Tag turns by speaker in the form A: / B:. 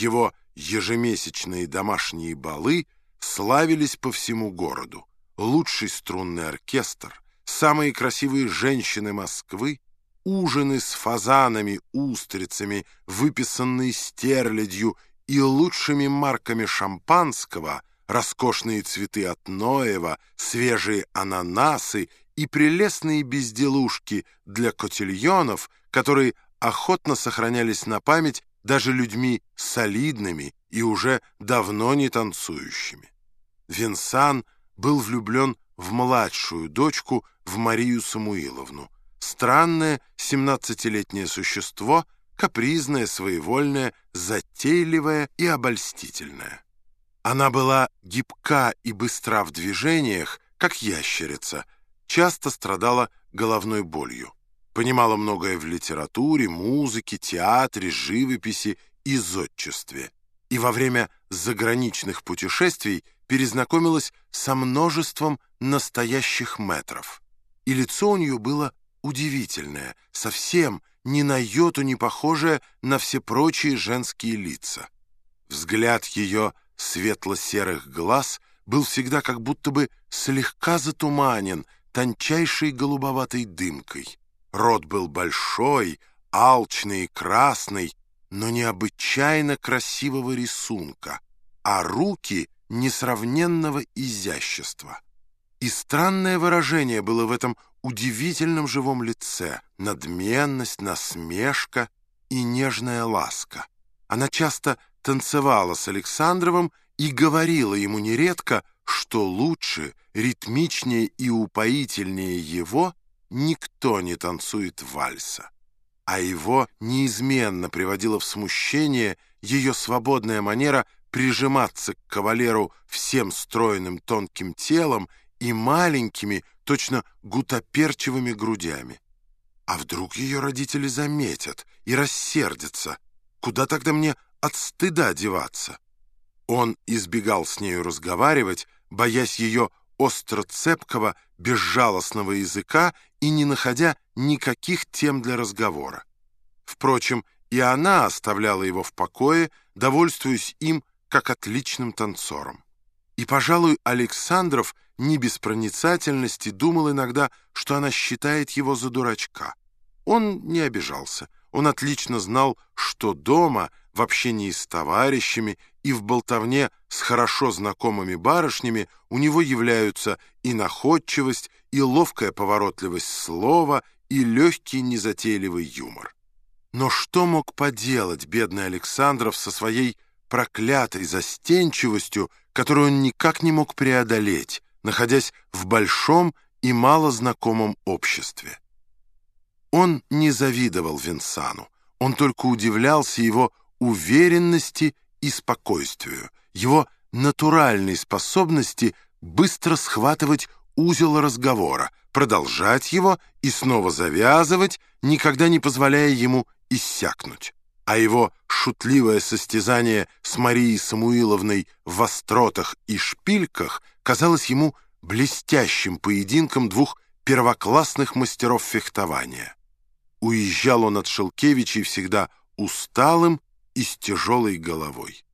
A: Его ежемесячные домашние балы славились по всему городу. Лучший струнный оркестр, самые красивые женщины Москвы, ужины с фазанами, устрицами, выписанные стерлядью и лучшими марками шампанского, роскошные цветы от Ноева, свежие ананасы и прелестные безделушки для котельонов, которые охотно сохранялись на память даже людьми солидными и уже давно не танцующими. Винсан был влюблен в младшую дочку, в Марию Самуиловну. Странное семнадцатилетнее существо, капризное, своевольное, затейливое и обольстительное. Она была гибка и быстра в движениях, как ящерица, часто страдала головной болью. Понимала многое в литературе, музыке, театре, живописи и зодчестве. И во время заграничных путешествий перезнакомилась со множеством настоящих метров. И лицо у нее было удивительное, совсем ни на йоту не похожее на все прочие женские лица. Взгляд ее светло-серых глаз был всегда как будто бы слегка затуманен тончайшей голубоватой дымкой. Рот был большой, алчный и красный, но необычайно красивого рисунка, а руки несравненного изящества. И странное выражение было в этом удивительном живом лице, надменность, насмешка и нежная ласка. Она часто танцевала с Александровым и говорила ему нередко, что лучше, ритмичнее и упоительнее его никто не танцует вальса. А его неизменно приводила в смущение ее свободная манера прижиматься к кавалеру всем стройным тонким телом и маленькими, точно гутоперчивыми грудями. А вдруг ее родители заметят и рассердятся? Куда тогда мне от стыда деваться? Он избегал с нею разговаривать, боясь ее остро-цепкого, безжалостного языка и не находя никаких тем для разговора. Впрочем, и она оставляла его в покое, довольствуясь им как отличным танцором. И, пожалуй, Александров не без проницательности думал иногда, что она считает его за дурачка. Он не обижался. Он отлично знал, что дома, в общении с товарищами и в болтовне с хорошо знакомыми барышнями у него являются и находчивость, и ловкая поворотливость слова, и легкий незатейливый юмор. Но что мог поделать бедный Александров со своей проклятой застенчивостью, которую он никак не мог преодолеть, находясь в большом и малознакомом обществе? Он не завидовал Винсану, он только удивлялся его уверенности и спокойствию, его натуральной способности быстро схватывать узел разговора, продолжать его и снова завязывать, никогда не позволяя ему иссякнуть. А его шутливое состязание с Марией Самуиловной в остротах и шпильках казалось ему блестящим поединком двух первоклассных мастеров фехтования. Уезжал он от Шелкевичей всегда усталым и с тяжелой головой.